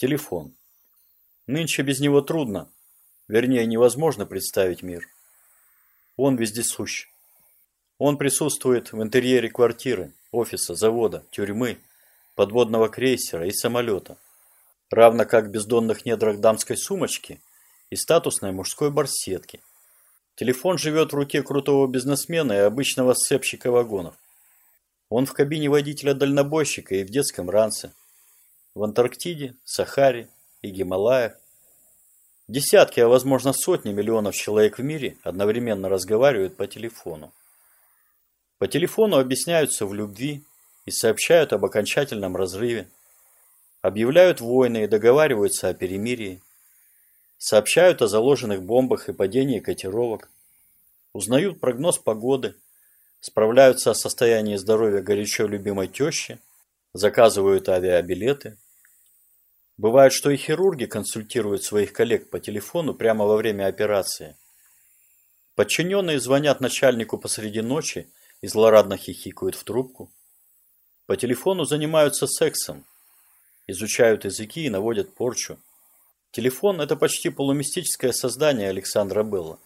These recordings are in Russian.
Телефон. Нынче без него трудно, вернее невозможно представить мир. Он вездесущ. Он присутствует в интерьере квартиры, офиса, завода, тюрьмы, подводного крейсера и самолета. Равно как в бездонных недрах дамской сумочки и статусной мужской барсетки. Телефон живет в руке крутого бизнесмена и обычного сцепщика вагонов. Он в кабине водителя-дальнобойщика и в детском ранце. В Антарктиде, Сахаре и Гималаях. Десятки, а возможно сотни миллионов человек в мире одновременно разговаривают по телефону. По телефону объясняются в любви и сообщают об окончательном разрыве. Объявляют войны и договариваются о перемирии. Сообщают о заложенных бомбах и падении котировок. Узнают прогноз погоды – справляются о состоянии здоровья горячо любимой тещи, заказывают авиабилеты. Бывает, что и хирурги консультируют своих коллег по телефону прямо во время операции. Подчиненные звонят начальнику посреди ночи и злорадно хихикают в трубку. По телефону занимаются сексом, изучают языки и наводят порчу. Телефон – это почти полумистическое создание Александра Белла.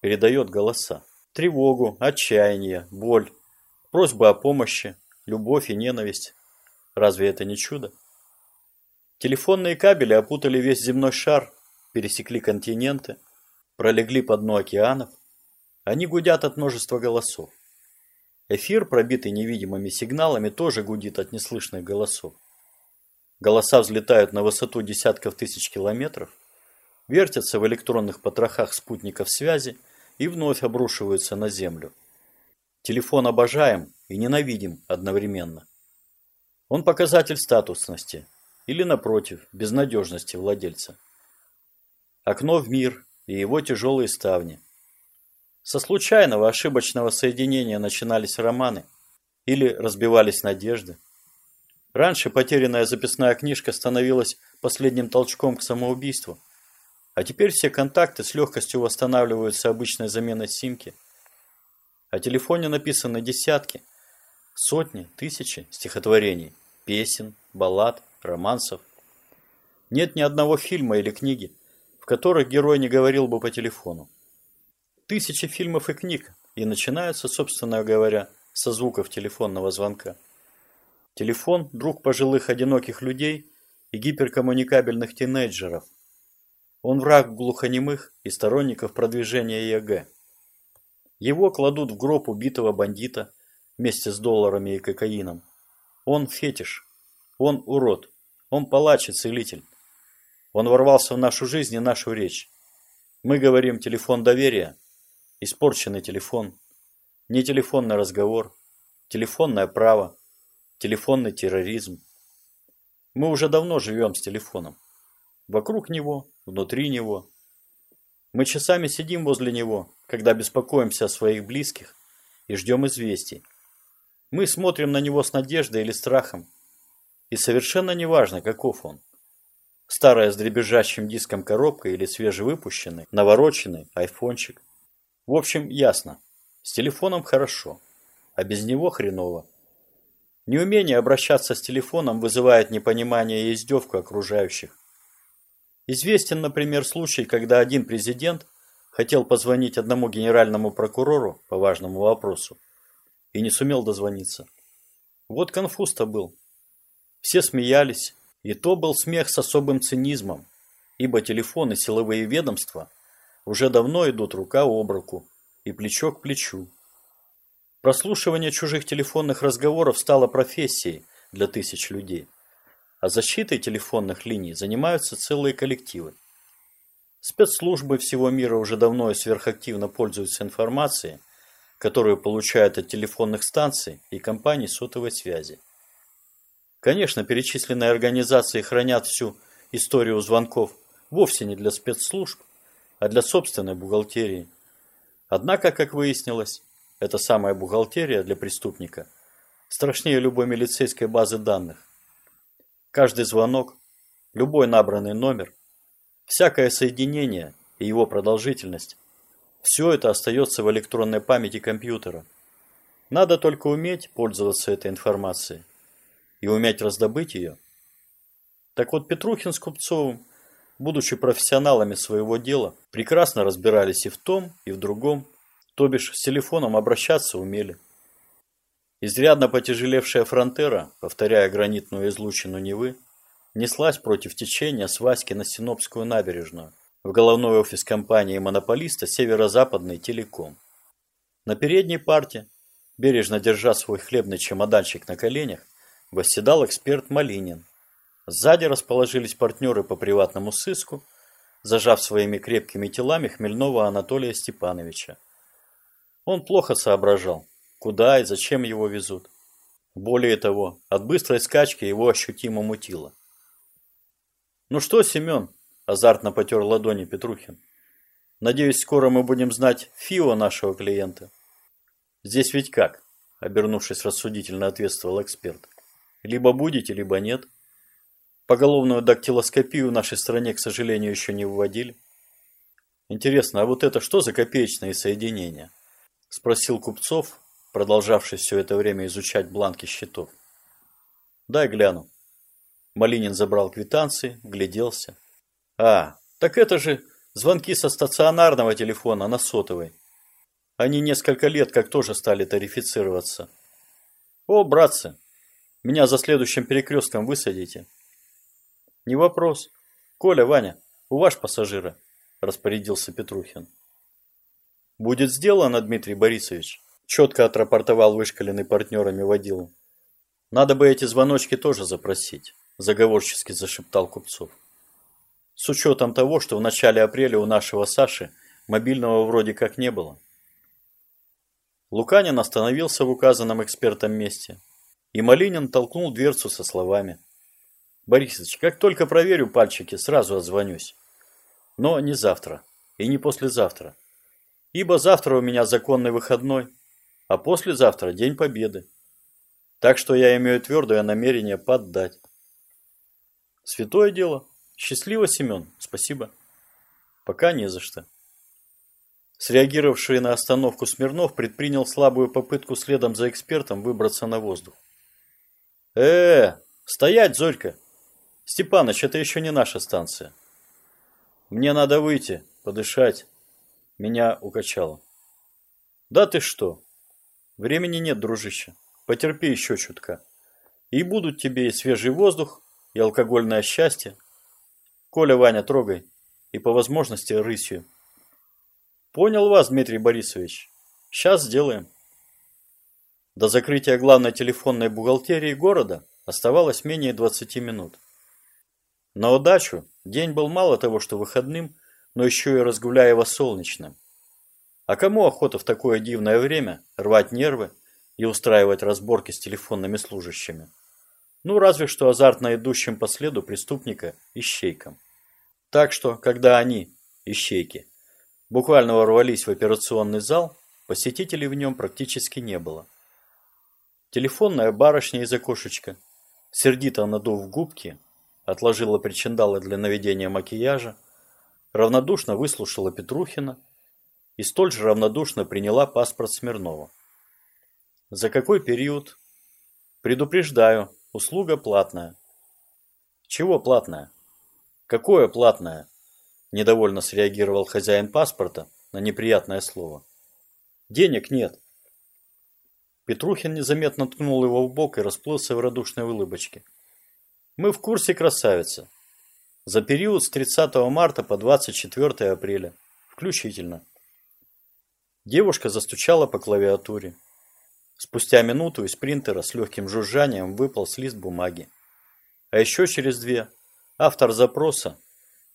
Передает голоса тревогу, отчаяние, боль, просьбы о помощи, любовь и ненависть. Разве это не чудо? Телефонные кабели опутали весь земной шар, пересекли континенты, пролегли по дну океанов. Они гудят от множества голосов. Эфир, пробитый невидимыми сигналами, тоже гудит от неслышных голосов. Голоса взлетают на высоту десятков тысяч километров, вертятся в электронных потрохах спутников связи и вновь обрушиваются на землю. Телефон обожаем и ненавидим одновременно. Он показатель статусности или, напротив, безнадежности владельца. Окно в мир и его тяжелые ставни. Со случайного ошибочного соединения начинались романы или разбивались надежды. Раньше потерянная записная книжка становилась последним толчком к самоубийству – а теперь все контакты с легкостью восстанавливаются обычной заменой симки. О телефоне написаны десятки, сотни, тысячи стихотворений, песен, баллад, романсов. Нет ни одного фильма или книги, в которых герой не говорил бы по телефону. Тысячи фильмов и книг, и начинаются, собственно говоря, со звуков телефонного звонка. Телефон – друг пожилых одиноких людей и гиперкоммуникабельных тинейджеров – он враг глухонемых и сторонников продвижения ЕГЭ. Его кладут в гроб убитого бандита вместе с долларами и кокаином. Он фетиш. Он урод. Он палач и целитель. Он ворвался в нашу жизнь и нашу речь. Мы говорим телефон доверия, испорченный телефон, не телефонный разговор, телефонное право, телефонный терроризм. Мы уже давно живем с телефоном. Вокруг него внутри него. Мы часами сидим возле него, когда беспокоимся о своих близких и ждем известий. Мы смотрим на него с надеждой или страхом. И совершенно неважно, каков он. Старая с дребезжащим диском коробка или свежевыпущенный, навороченный айфончик. В общем, ясно. С телефоном хорошо, а без него хреново. Неумение обращаться с телефоном вызывает непонимание и издевку окружающих. Известен, например, случай, когда один президент хотел позвонить одному генеральному прокурору по важному вопросу и не сумел дозвониться. Вот конфуз-то был. Все смеялись, и то был смех с особым цинизмом, ибо телефоны силовые ведомства уже давно идут рука об руку и плечо к плечу. Прослушивание чужих телефонных разговоров стало профессией для тысяч людей а защитой телефонных линий занимаются целые коллективы. Спецслужбы всего мира уже давно и сверхактивно пользуются информацией, которую получают от телефонных станций и компаний сотовой связи. Конечно, перечисленные организации хранят всю историю звонков вовсе не для спецслужб, а для собственной бухгалтерии. Однако, как выяснилось, эта самая бухгалтерия для преступника страшнее любой милицейской базы данных. Каждый звонок, любой набранный номер, всякое соединение и его продолжительность – все это остается в электронной памяти компьютера. Надо только уметь пользоваться этой информацией и уметь раздобыть ее. Так вот Петрухин с Купцовым, будучи профессионалами своего дела, прекрасно разбирались и в том, и в другом, то бишь с телефоном обращаться умели. Изрядно потяжелевшая фронтера, повторяя гранитную излучину Невы, неслась против течения с Васьки на Синопскую набережную, в головной офис компании монополиста Северо-Западный Телеком. На передней парте, бережно держа свой хлебный чемоданчик на коленях, восседал эксперт Малинин. Сзади расположились партнеры по приватному сыску, зажав своими крепкими телами хмельного Анатолия Степановича. Он плохо соображал, куда и зачем его везут. Более того, от быстрой скачки его ощутимо мутило. «Ну что, Семен?» – азартно потер ладони Петрухин. «Надеюсь, скоро мы будем знать ФИО нашего клиента». «Здесь ведь как?» – обернувшись рассудительно ответствовал эксперт. «Либо будете, либо нет. Поголовную дактилоскопию в нашей стране, к сожалению, еще не вводили». «Интересно, а вот это что за копеечные соединения?» – спросил Купцов, продолжавший все это время изучать бланки счетов. «Дай гляну», Малинин забрал квитанции, гляделся. А, так это же звонки со стационарного телефона на сотовый. Они несколько лет как тоже стали тарифицироваться. О, братцы, меня за следующим перекрестком высадите. Не вопрос. Коля, Ваня, у ваш пассажира, распорядился Петрухин. Будет сделано, Дмитрий Борисович, четко отрапортовал вышкаленный партнерами водилу. Надо бы эти звоночки тоже запросить заговорчески зашептал Купцов. С учетом того, что в начале апреля у нашего Саши мобильного вроде как не было. Луканин остановился в указанном экспертом месте, и Малинин толкнул дверцу со словами. «Борисович, как только проверю пальчики, сразу отзвонюсь. Но не завтра и не послезавтра, ибо завтра у меня законный выходной, а послезавтра День Победы. Так что я имею твердое намерение поддать. Святое дело. Счастливо, Семен. Спасибо. Пока не за что. Среагировавший на остановку Смирнов предпринял слабую попытку следом за экспертом выбраться на воздух. Э, стоять, Зорька! Степаныч, это еще не наша станция. Мне надо выйти, подышать. Меня укачало. Да ты что? Времени нет, дружище. Потерпи еще чутка. И будут тебе и свежий воздух, и алкогольное счастье. Коля, Ваня, трогай. И по возможности рысью. Понял вас, Дмитрий Борисович. Сейчас сделаем. До закрытия главной телефонной бухгалтерии города оставалось менее 20 минут. На удачу день был мало того, что выходным, но еще и разгуляево солнечным. А кому охота в такое дивное время рвать нервы и устраивать разборки с телефонными служащими? Ну, разве что азартно идущим по следу преступника ищейкам. Так что, когда они, ищейки, буквально ворвались в операционный зал, посетителей в нем практически не было. Телефонная барышня из окошечка, сердито надув губки, отложила причиндалы для наведения макияжа, равнодушно выслушала Петрухина и столь же равнодушно приняла паспорт Смирнова. За какой период? Предупреждаю, Услуга платная. Чего платная? Какое платное? Недовольно среагировал хозяин паспорта на неприятное слово. Денег нет. Петрухин незаметно ткнул его в бок и расплылся в радушной улыбочке. Мы в курсе, красавица. За период с 30 марта по 24 апреля. Включительно. Девушка застучала по клавиатуре. Спустя минуту из принтера с легким жужжанием выпал лист бумаги. А еще через две автор запроса,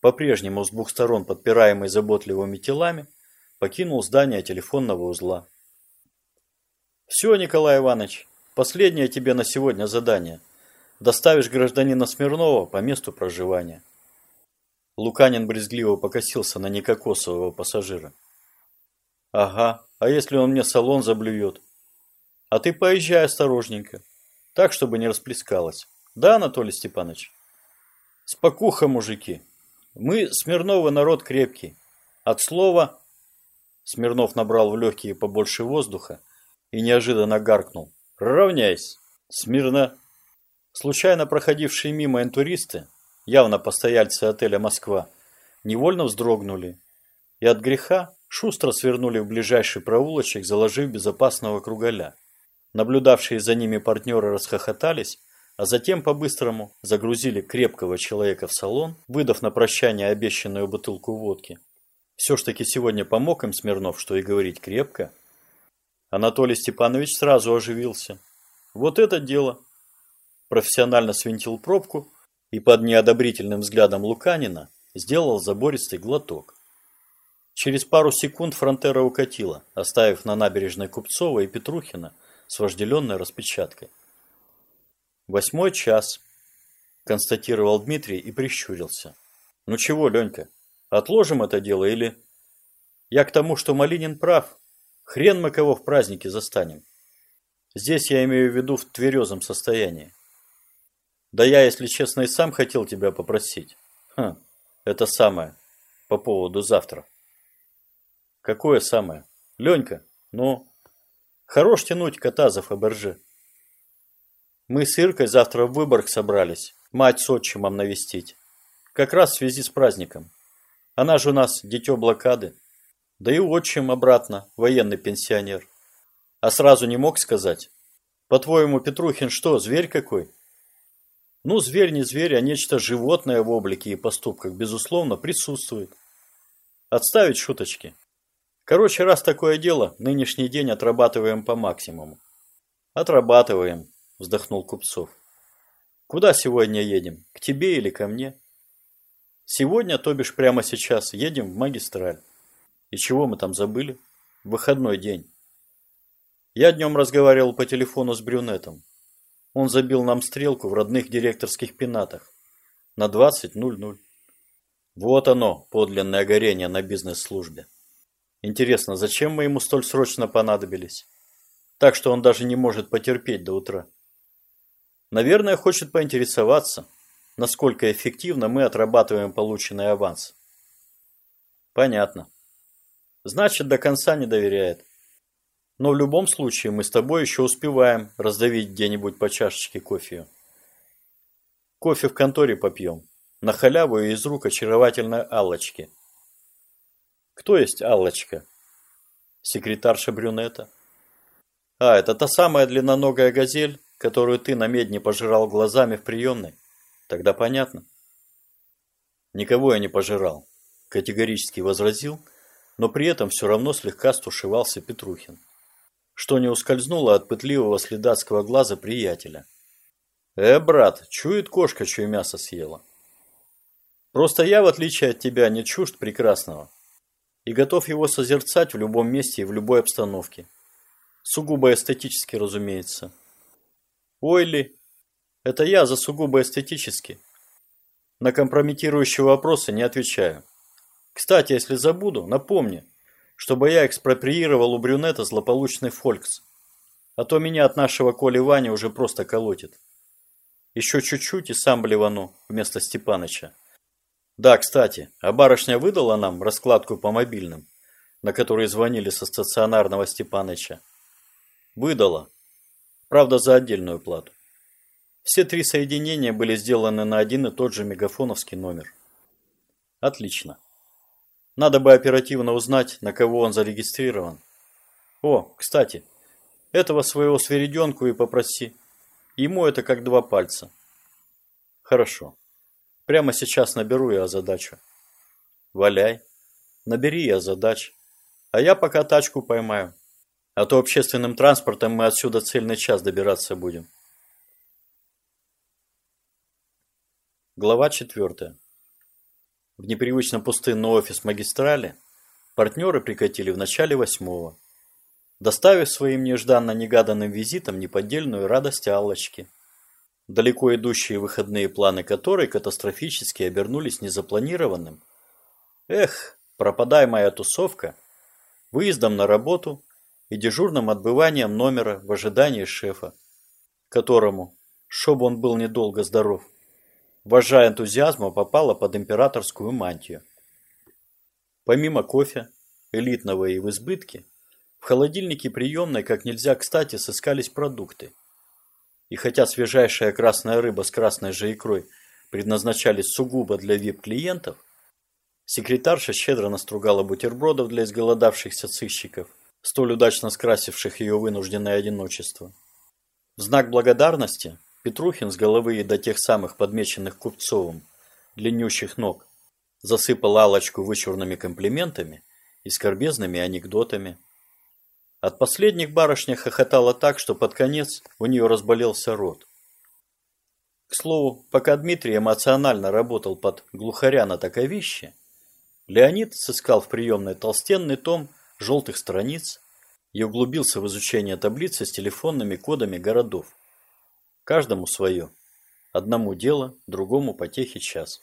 по-прежнему с двух сторон подпираемый заботливыми телами, покинул здание телефонного узла. «Все, Николай Иванович, последнее тебе на сегодня задание. Доставишь гражданина Смирнова по месту проживания». Луканин брезгливо покосился на некокосового пассажира. «Ага, а если он мне салон заблюет?» А ты поезжай осторожненько, так, чтобы не расплескалось. Да, Анатолий Степанович? Спокуха, мужики. Мы, Смирновы, народ крепкий. От слова... Смирнов набрал в легкие побольше воздуха и неожиданно гаркнул. Равняйся. Смирно. Случайно проходившие мимо интуристы явно постояльцы отеля «Москва», невольно вздрогнули и от греха шустро свернули в ближайший проулочек, заложив безопасного кругаля. Наблюдавшие за ними партнеры расхохотались, а затем по-быстрому загрузили крепкого человека в салон, выдав на прощание обещанную бутылку водки. Все ж таки сегодня помог им Смирнов, что и говорить крепко. Анатолий Степанович сразу оживился. Вот это дело! Профессионально свинтил пробку и под неодобрительным взглядом Луканина сделал забористый глоток. Через пару секунд фронтера укатила, оставив на набережной Купцова и Петрухина с вожделенной распечаткой. «Восьмой час», – констатировал Дмитрий и прищурился. «Ну чего, Ленька, отложим это дело или...» «Я к тому, что Малинин прав. Хрен мы кого в празднике застанем. Здесь я имею в виду в тверезом состоянии. Да я, если честно, и сам хотел тебя попросить. Хм, это самое, по поводу завтра. Какое самое? Ленька, ну, хорош тянуть кота за Фаберже. Мы с Иркой завтра в Выборг собрались, мать с отчимом навестить. Как раз в связи с праздником. Она же у нас дитё блокады. Да и отчим обратно, военный пенсионер. А сразу не мог сказать? По-твоему, Петрухин что, зверь какой? Ну, зверь не зверь, а нечто животное в облике и поступках, безусловно, присутствует. Отставить шуточки. Короче, раз такое дело, нынешний день отрабатываем по максимуму. Отрабатываем, вздохнул Купцов. Куда сегодня едем? К тебе или ко мне? Сегодня, то бишь прямо сейчас, едем в магистраль. И чего мы там забыли? Выходной день. Я днем разговаривал по телефону с брюнетом. Он забил нам стрелку в родных директорских пенатах на 20.00. Вот оно, подлинное горение на бизнес-службе. Интересно, зачем мы ему столь срочно понадобились? Так что он даже не может потерпеть до утра. Наверное, хочет поинтересоваться, насколько эффективно мы отрабатываем полученный аванс. Понятно. Значит, до конца не доверяет. Но в любом случае мы с тобой еще успеваем раздавить где-нибудь по чашечке кофе. Кофе в конторе попьем. На халяву и из рук очаровательной Аллочки. Кто есть Аллочка? Секретарша брюнета. А, это та самая длинноногая газель, которую ты на медне пожирал глазами в приемной? Тогда понятно. Никого я не пожирал, категорически возразил, но при этом все равно слегка стушевался Петрухин что не ускользнуло от пытливого следацкого глаза приятеля. «Э, брат, чует кошка, чье мясо съела. Просто я, в отличие от тебя, не чужд прекрасного и готов его созерцать в любом месте и в любой обстановке. Сугубо эстетически, разумеется. Ой ли, это я за сугубо эстетически. На компрометирующие вопросы не отвечаю. Кстати, если забуду, напомни, чтобы я экспроприировал у брюнета злополучный фолькс. А то меня от нашего Коли Вани уже просто колотит. Еще чуть-чуть и сам блевану вместо Степаныча. Да, кстати, а барышня выдала нам раскладку по мобильным, на которые звонили со стационарного Степаныча. Выдала. Правда, за отдельную плату. Все три соединения были сделаны на один и тот же мегафоновский номер. Отлично. Надо бы оперативно узнать, на кого он зарегистрирован. О, кстати, этого своего свериденку и попроси. Ему это как два пальца. Хорошо. Прямо сейчас наберу я задачу. Валяй. Набери я задач. А я пока тачку поймаю. А то общественным транспортом мы отсюда цельный час добираться будем. Глава четвертая. В непривычно пустынный офис магистрали партнеры прикатили в начале восьмого, доставив своим нежданно-негаданным визитом неподдельную радость Аллочки, далеко идущие выходные планы которой катастрофически обернулись незапланированным. Эх, пропадай моя тусовка, выездом на работу и дежурным отбыванием номера в ожидании шефа, которому, чтоб он был недолго здоров, вожа энтузиазма попала под императорскую мантию. Помимо кофе, элитного и в избытке, в холодильнике приемной как нельзя кстати сыскались продукты. И хотя свежайшая красная рыба с красной же икрой предназначались сугубо для вип-клиентов, секретарша щедро настругала бутербродов для изголодавшихся сыщиков, столь удачно скрасивших ее вынужденное одиночество. В знак благодарности Петрухин с головы и до тех самых подмеченных Купцовым длиннющих ног засыпал Алочку вычурными комплиментами и скорбезными анекдотами. От последних барышня хохотала так, что под конец у нее разболелся рот. К слову, пока Дмитрий эмоционально работал под глухаря на таковище, Леонид сыскал в приемной толстенный том желтых страниц и углубился в изучение таблицы с телефонными кодами городов. Каждому свое. Одному дело, другому потехи час.